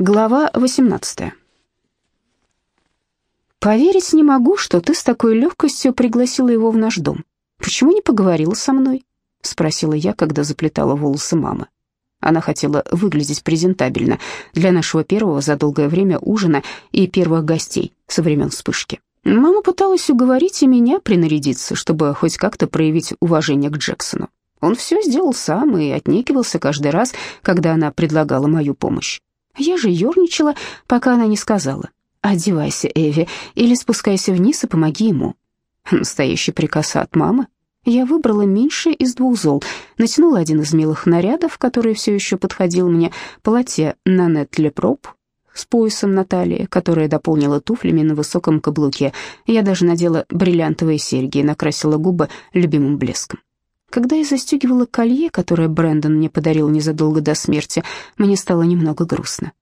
Глава 18. Поверить не могу, что ты с такой легкостью пригласила его в наш дом. Почему не поговорила со мной? спросила я, когда заплетала волосы мамы. Она хотела выглядеть презентабельно для нашего первого за долгое время ужина и первых гостей со времен вспышки. Мама пыталась уговорить и меня принарядиться, чтобы хоть как-то проявить уважение к Джексону. Он все сделал сам и отнекивался каждый раз, когда она предлагала мою помощь. Я же ерничала, пока она не сказала. «Одевайся, Эви, или спускайся вниз и помоги ему». Настоящий приказ от мамы. Я выбрала меньшее из двух зол, натянула один из милых нарядов, который все еще подходил мне, платье Нанет Лепроп с поясом на талии, которое дополнила туфлями на высоком каблуке. Я даже надела бриллиантовые серьги и накрасила губы любимым блеском. Когда я застегивала колье, которое Брэндон мне подарил незадолго до смерти, мне стало немного грустно.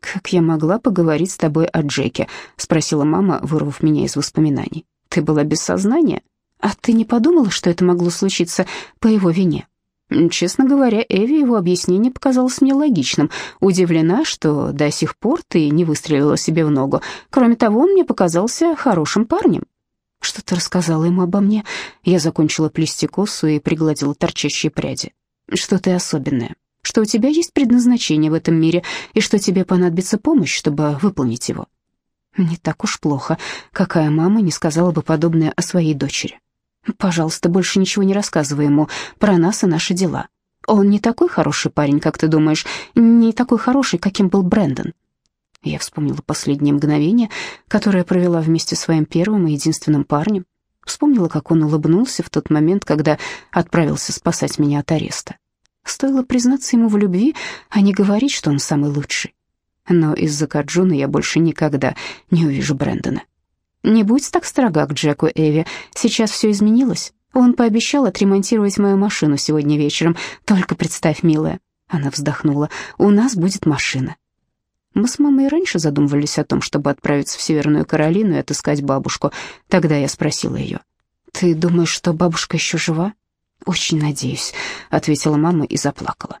«Как я могла поговорить с тобой о Джеке?» — спросила мама, вырвав меня из воспоминаний. «Ты была без сознания? А ты не подумала, что это могло случиться по его вине?» Честно говоря, Эви его объяснение показалось мне логичным. Удивлена, что до сих пор ты не выстрелила себе в ногу. Кроме того, он мне показался хорошим парнем. Что ты рассказала ему обо мне? Я закончила плести косу и пригладила торчащие пряди. Что ты особенная, что у тебя есть предназначение в этом мире и что тебе понадобится помощь, чтобы выполнить его. Не так уж плохо. Какая мама не сказала бы подобное о своей дочери? Пожалуйста, больше ничего не рассказывай ему про нас и наши дела. Он не такой хороший парень, как ты думаешь, не такой хороший, каким был Брэндон. Я вспомнила последнее мгновение, которое провела вместе с своим первым и единственным парнем. Вспомнила, как он улыбнулся в тот момент, когда отправился спасать меня от ареста. Стоило признаться ему в любви, а не говорить, что он самый лучший. Но из-за Каджуна я больше никогда не увижу Брэндона. Не будь так строга к Джеку Эви, сейчас все изменилось. Он пообещал отремонтировать мою машину сегодня вечером. Только представь, милая. Она вздохнула. У нас будет машина. Мы с мамой раньше задумывались о том, чтобы отправиться в Северную Каролину и отыскать бабушку. Тогда я спросила ее, «Ты думаешь, что бабушка еще жива?» «Очень надеюсь», — ответила мама и заплакала.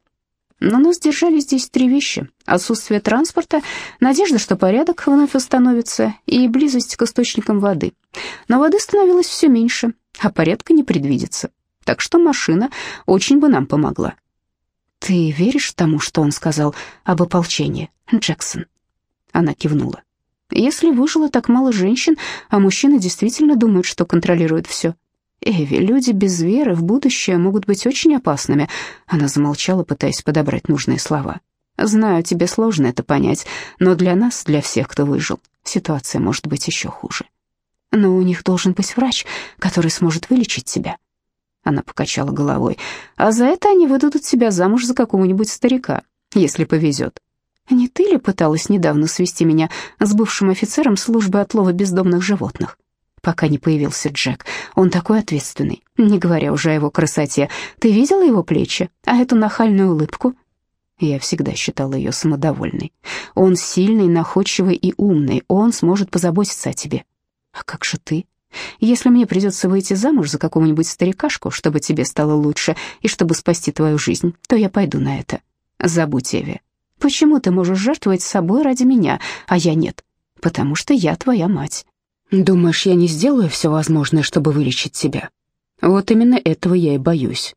Но нас держали здесь три вещи. Отсутствие транспорта, надежда, что порядок вновь восстановится, и близость к источникам воды. Но воды становилось все меньше, а порядка не предвидится. Так что машина очень бы нам помогла. «Ты веришь тому, что он сказал об ополчении, Джексон?» Она кивнула. «Если выжило так мало женщин, а мужчины действительно думают, что контролируют все. Эви, люди без веры в будущее могут быть очень опасными». Она замолчала, пытаясь подобрать нужные слова. «Знаю, тебе сложно это понять, но для нас, для всех, кто выжил, ситуация может быть еще хуже. Но у них должен быть врач, который сможет вылечить тебя». Она покачала головой. «А за это они выдадут себя замуж за какого-нибудь старика, если повезет. Не ты ли пыталась недавно свести меня с бывшим офицером службы отлова бездомных животных?» Пока не появился Джек. Он такой ответственный, не говоря уже о его красоте. Ты видела его плечи, а эту нахальную улыбку?» Я всегда считала ее самодовольной. Он сильный, находчивый и умный, он сможет позаботиться о тебе. А как же ты? Если мне придется выйти замуж за какого-нибудь старикашку, чтобы тебе стало лучше и чтобы спасти твою жизнь, то я пойду на это. Забудь, Эви. Почему ты можешь жертвовать собой ради меня, а я нет? Потому что я твоя мать. Думаешь, я не сделаю все возможное, чтобы вылечить тебя? Вот именно этого я и боюсь.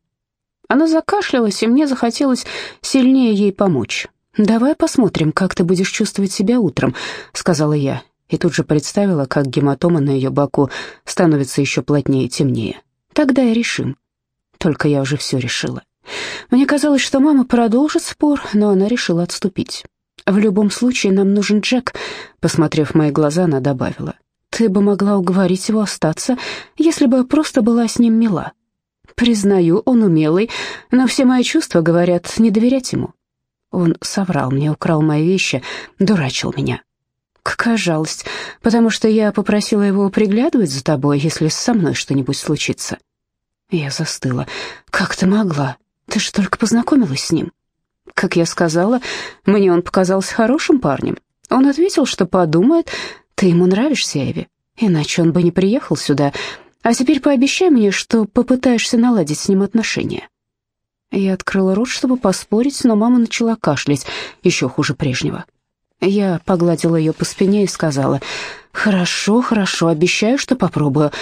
Она закашлялась, и мне захотелось сильнее ей помочь. «Давай посмотрим, как ты будешь чувствовать себя утром», — сказала я, и тут же представила, как гематома на ее боку становится еще плотнее и темнее. Тогда и решим. Только я уже все решила. Мне казалось, что мама продолжит спор, но она решила отступить. «В любом случае нам нужен Джек», — посмотрев в мои глаза, она добавила. «Ты бы могла уговорить его остаться, если бы просто была с ним мила». «Признаю, он умелый, но все мои чувства говорят не доверять ему». Он соврал мне, украл мои вещи, дурачил меня. Какая жалость, потому что я попросила его приглядывать за тобой, если со мной что-нибудь случится. Я застыла. Как ты могла? Ты же только познакомилась с ним. Как я сказала, мне он показался хорошим парнем. Он ответил, что подумает, ты ему нравишься, Эви, иначе он бы не приехал сюда. А теперь пообещай мне, что попытаешься наладить с ним отношения. Я открыла рот, чтобы поспорить, но мама начала кашлять, еще хуже прежнего. Я погладила ее по спине и сказала, «Хорошо, хорошо, обещаю, что попробую».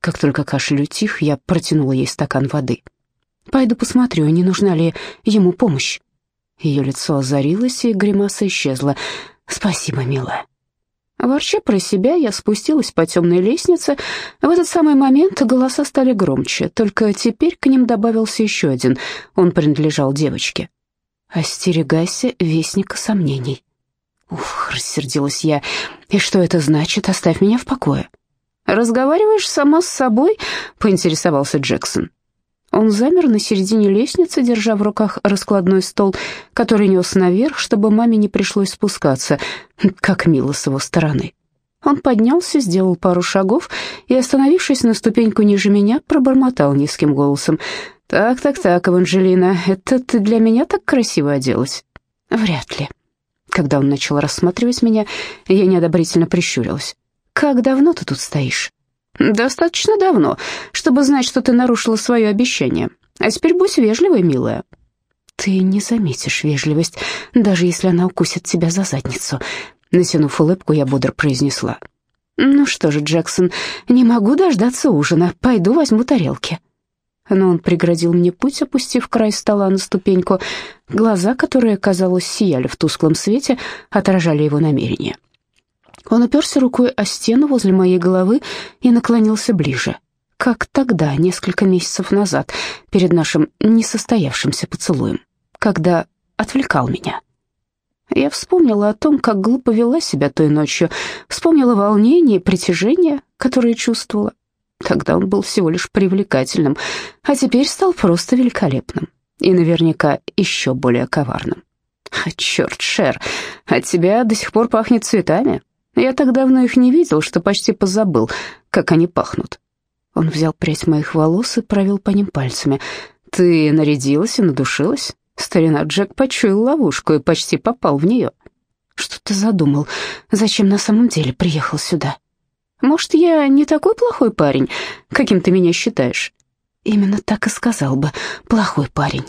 Как только кашель утих, я протянула ей стакан воды. «Пойду посмотрю, не нужна ли ему помощь». Ее лицо озарилось, и гримаса исчезла. «Спасибо, милая». Ворча про себя, я спустилась по темной лестнице. В этот самый момент голоса стали громче, только теперь к ним добавился еще один. Он принадлежал девочке. «Остерегайся вестника сомнений». «Ух», — рассердилась я, — «и что это значит? Оставь меня в покое». «Разговариваешь сама с собой?» — поинтересовался Джексон. Он замер на середине лестницы, держа в руках раскладной стол, который нес наверх, чтобы маме не пришлось спускаться. Как мило с его стороны. Он поднялся, сделал пару шагов и, остановившись на ступеньку ниже меня, пробормотал низким голосом. «Так, так, так, Эванжелина, это ты для меня так красиво оделась?» «Вряд ли». Когда он начал рассматривать меня, я неодобрительно прищурилась. «Как давно ты тут стоишь?» «Достаточно давно, чтобы знать, что ты нарушила свое обещание. А теперь будь вежливой, милая». «Ты не заметишь вежливость, даже если она укусит тебя за задницу», — натянув улыбку, я бодро произнесла. «Ну что же, Джексон, не могу дождаться ужина. Пойду возьму тарелки». Но он преградил мне путь, опустив край стола на ступеньку. Глаза, которые, казалось, сияли в тусклом свете, отражали его намерения. Он оперся рукой о стену возле моей головы и наклонился ближе, как тогда, несколько месяцев назад, перед нашим несостоявшимся поцелуем, когда отвлекал меня. Я вспомнила о том, как глупо вела себя той ночью, вспомнила волнение и притяжение, которое чувствовала. Тогда он был всего лишь привлекательным, а теперь стал просто великолепным и наверняка еще более коварным. А черт, Шер, от тебя до сих пор пахнет цветами. Я так давно их не видел, что почти позабыл, как они пахнут. Он взял прядь моих волос и провел по ним пальцами. Ты нарядилась и надушилась? Старина Джек почуял ловушку и почти попал в нее. Что ты задумал? Зачем на самом деле приехал сюда? Может, я не такой плохой парень, каким ты меня считаешь? Именно так и сказал бы, плохой парень.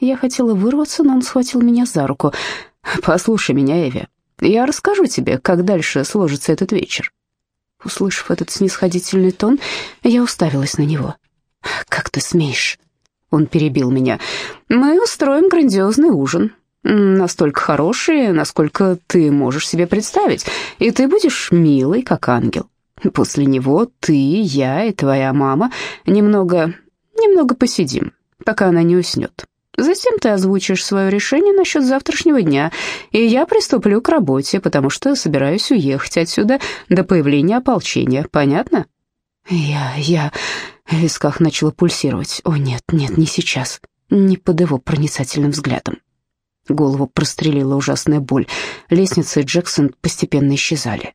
Я хотела вырваться, но он схватил меня за руку. Послушай меня, Эви, я расскажу тебе, как дальше сложится этот вечер». Услышав этот снисходительный тон, я уставилась на него. «Как ты смеешь?» Он перебил меня. «Мы устроим грандиозный ужин. Настолько хороший, насколько ты можешь себе представить. И ты будешь милый, как ангел. После него ты, я и твоя мама немного, немного посидим, пока она не уснет. Затем ты озвучишь свое решение насчет завтрашнего дня, и я приступлю к работе, потому что собираюсь уехать отсюда до появления ополчения. Понятно? Я, я... В висках начало пульсировать. О, нет, нет, не сейчас. Не под его проницательным взглядом. Голову прострелила ужасная боль. Лестница и Джексон постепенно исчезали.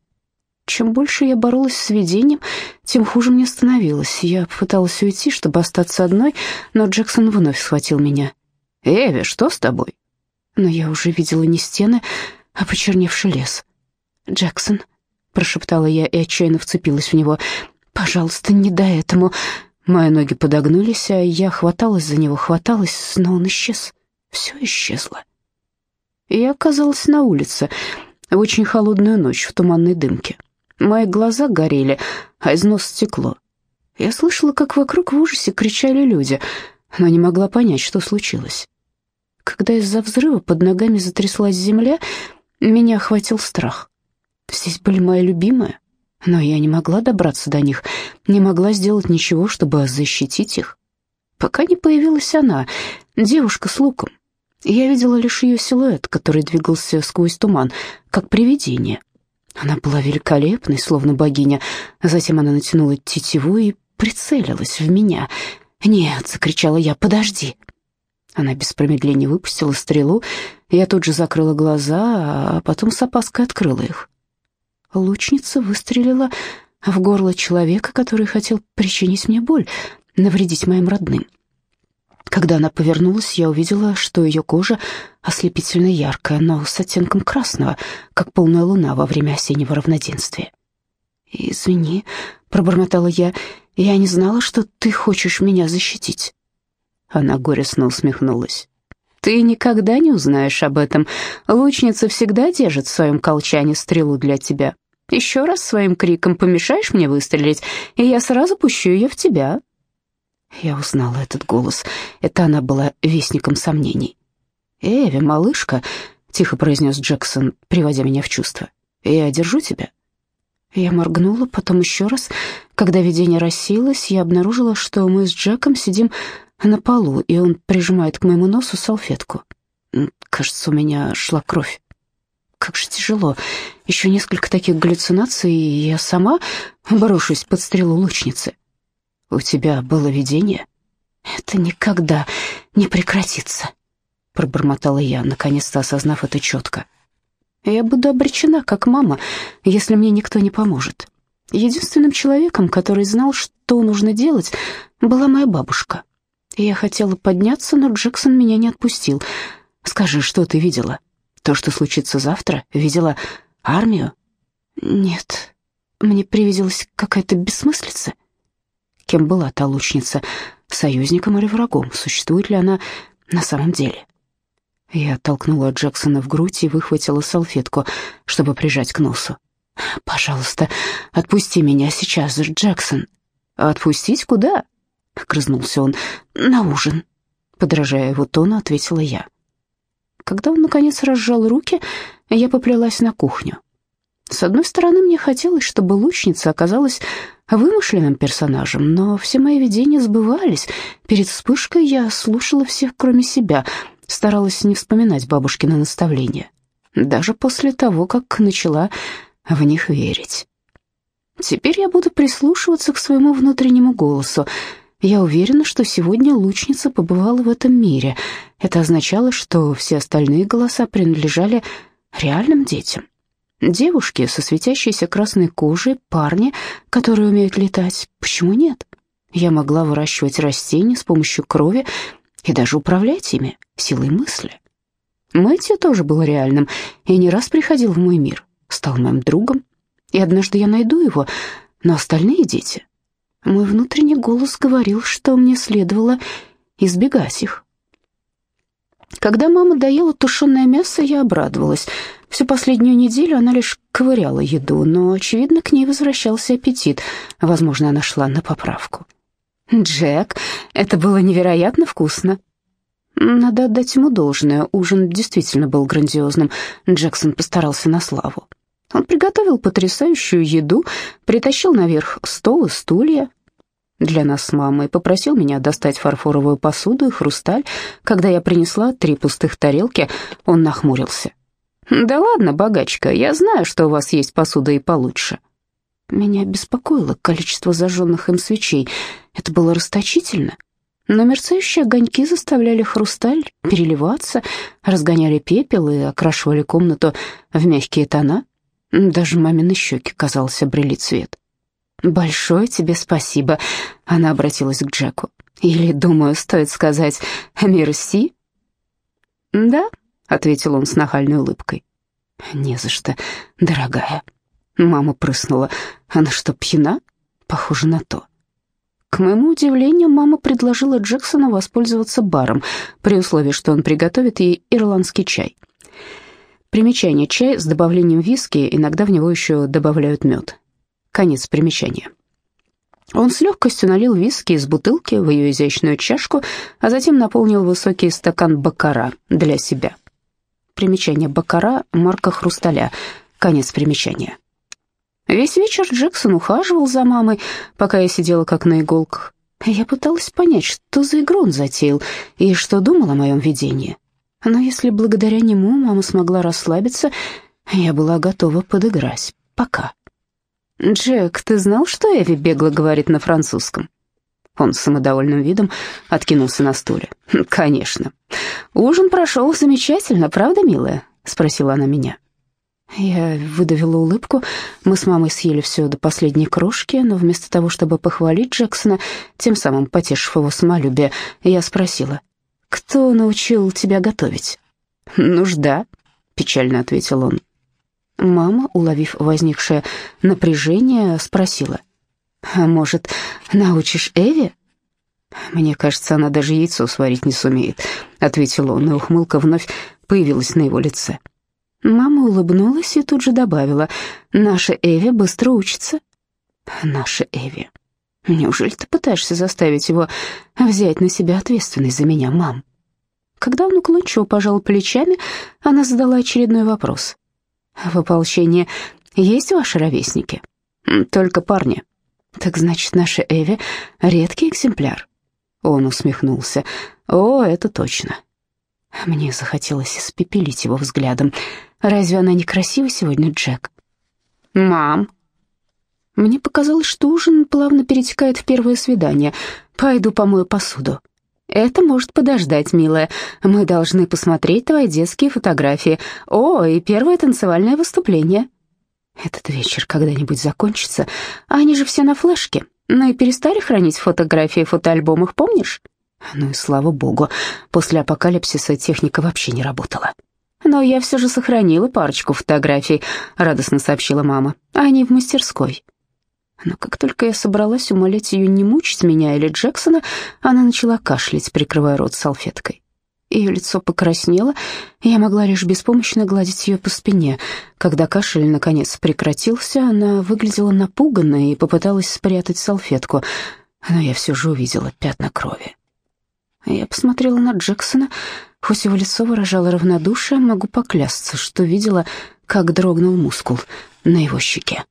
Чем больше я боролась с видением, тем хуже мне становилось. Я пыталась уйти, чтобы остаться одной, но Джексон вновь схватил меня. «Эви, что с тобой?» Но я уже видела не стены, а почерневший лес. «Джексон», — прошептала я и отчаянно вцепилась в него, — «пожалуйста, не дай этому». Мои ноги подогнулись, а я хваталась за него, хваталась, но он исчез. Все исчезло. Я оказалась на улице в очень холодную ночь в туманной дымке. Мои глаза горели, а из носа стекло. Я слышала, как вокруг в ужасе кричали люди — но не могла понять, что случилось. Когда из-за взрыва под ногами затряслась земля, меня охватил страх. Здесь были мои любимые, но я не могла добраться до них, не могла сделать ничего, чтобы защитить их. Пока не появилась она, девушка с луком. Я видела лишь ее силуэт, который двигался сквозь туман, как привидение. Она была великолепной, словно богиня. Затем она натянула тетиву и прицелилась в меня — «Нет!» — закричала я. «Подожди!» Она без промедления выпустила стрелу. Я тут же закрыла глаза, а потом с опаской открыла их. Лучница выстрелила в горло человека, который хотел причинить мне боль, навредить моим родным. Когда она повернулась, я увидела, что ее кожа ослепительно яркая, но с оттенком красного, как полная луна во время осеннего равноденствия. «Извини», — пробормотала я, — «я не знала, что ты хочешь меня защитить». Она горестно усмехнулась. Ты никогда не узнаешь об этом. Лучница всегда держит в своем колчане стрелу для тебя. Еще раз своим криком помешаешь мне выстрелить, и я сразу пущу ее в тебя». Я узнала этот голос. Это она была вестником сомнений. «Эви, малышка», — тихо произнес Джексон, приводя меня в чувство, — «я держу тебя». Я моргнула, потом еще раз. Когда видение рассеялось, я обнаружила, что мы с Джеком сидим на полу, и он прижимает к моему носу салфетку. Кажется, у меня шла кровь. Как же тяжело. Еще несколько таких галлюцинаций, и я сама брошусь под стрелу лучницы. У тебя было видение? Это никогда не прекратится, пробормотала я, наконец-то осознав это четко. Я буду обречена, как мама, если мне никто не поможет. Единственным человеком, который знал, что нужно делать, была моя бабушка. Я хотела подняться, но Джексон меня не отпустил. «Скажи, что ты видела? То, что случится завтра? Видела армию?» «Нет, мне привиделась какая-то бессмыслица». Кем была та лучница? Союзником или врагом? Существует ли она на самом деле? Я толкнула Джексона в грудь и выхватила салфетку, чтобы прижать к носу. «Пожалуйста, отпусти меня сейчас, Джексон». «Отпустить куда?» — грызнулся он. «На ужин». Подражая его тону, ответила я. Когда он, наконец, разжал руки, я поплелась на кухню. С одной стороны, мне хотелось, чтобы лучница оказалась вымышленным персонажем, но все мои видения сбывались. Перед вспышкой я слушала всех, кроме себя — старалась не вспоминать бабушкины наставления, даже после того, как начала в них верить. Теперь я буду прислушиваться к своему внутреннему голосу. Я уверена, что сегодня лучница побывала в этом мире. Это означало, что все остальные голоса принадлежали реальным детям. Девушки со светящейся красной кожей, парни, которые умеют летать. Почему нет? Я могла выращивать растения с помощью крови и даже управлять ими силой мысли. Мэтью тоже был реальным и не раз приходил в мой мир, стал моим другом, и однажды я найду его, но остальные дети... Мой внутренний голос говорил, что мне следовало избегать их. Когда мама доела тушеное мясо, я обрадовалась. Всю последнюю неделю она лишь ковыряла еду, но, очевидно, к ней возвращался аппетит. Возможно, она шла на поправку. «Джек, это было невероятно вкусно». Надо отдать ему должное, ужин действительно был грандиозным. Джексон постарался на славу. Он приготовил потрясающую еду, притащил наверх стол и стулья для нас с мамой, попросил меня достать фарфоровую посуду и хрусталь. Когда я принесла три пустых тарелки, он нахмурился. «Да ладно, богачка, я знаю, что у вас есть посуда и получше». Меня беспокоило количество зажженных им свечей. Это было расточительно. Но мерцающие огоньки заставляли хрусталь переливаться, разгоняли пепел и окрашивали комнату в мягкие тона. Даже мамины щеки, казалось, обрели цвет. «Большое тебе спасибо», — она обратилась к Джеку. «Или, думаю, стоит сказать «мерси»?» «Да», — ответил он с нахальной улыбкой. «Не за что, дорогая». Мама прыснула. Она что, пьяна? Похоже на то. К моему удивлению, мама предложила Джексону воспользоваться баром, при условии, что он приготовит ей ирландский чай. Примечание. Чай с добавлением виски, иногда в него еще добавляют мед. Конец примечания. Он с легкостью налил виски из бутылки в ее изящную чашку, а затем наполнил высокий стакан бакара для себя. Примечание бакара — марка хрусталя. Конец примечания. Весь вечер Джексон ухаживал за мамой, пока я сидела как на иголках. Я пыталась понять, что за игру он затеял и что думал о моем видении. Но если благодаря нему мама смогла расслабиться, я была готова подыграть. Пока. «Джек, ты знал, что Эви бегло говорит на французском?» Он с самодовольным видом откинулся на стуле. «Конечно. Ужин прошел замечательно, правда, милая?» — спросила она меня. Я выдавила улыбку. Мы с мамой съели все до последней крошки, но вместо того, чтобы похвалить Джексона, тем самым потешив его самолюбие, я спросила, «Кто научил тебя готовить?» «Нужда», — печально ответил он. Мама, уловив возникшее напряжение, спросила, «А может, научишь Эви?» «Мне кажется, она даже яйцо сварить не сумеет», — ответил он, и ухмылка вновь появилась на его лице. Мама улыбнулась и тут же добавила, «Наша Эви быстро учится». «Наша Эви. Неужели ты пытаешься заставить его взять на себя ответственность за меня, мам?» Когда он уклончиво пожал плечами, она задала очередной вопрос. «В ополчении есть ваши ровесники?» «Только парни». «Так значит, наша Эви — редкий экземпляр?» Он усмехнулся. «О, это точно». Мне захотелось испепелить его взглядом. «Разве она не красива сегодня, Джек?» «Мам!» Мне показалось, что ужин плавно перетекает в первое свидание. «Пойду помою посуду». «Это может подождать, милая. Мы должны посмотреть твои детские фотографии. О, и первое танцевальное выступление». «Этот вечер когда-нибудь закончится. Они же все на флешке. Ну и перестали хранить фотографии в фотоальбомах, помнишь?» Ну и слава богу, после апокалипсиса техника вообще не работала. «Но я все же сохранила парочку фотографий», — радостно сообщила мама. «Они в мастерской». Но как только я собралась умолять ее не мучить меня или Джексона, она начала кашлять, прикрывая рот салфеткой. Ее лицо покраснело, и я могла лишь беспомощно гладить ее по спине. Когда кашель наконец прекратился, она выглядела напуганной и попыталась спрятать салфетку, но я все же увидела пятна крови. Я посмотрела на Джексона, хоть его лицо выражало равнодушие, могу поклясться, что видела, как дрогнул мускул на его щеке.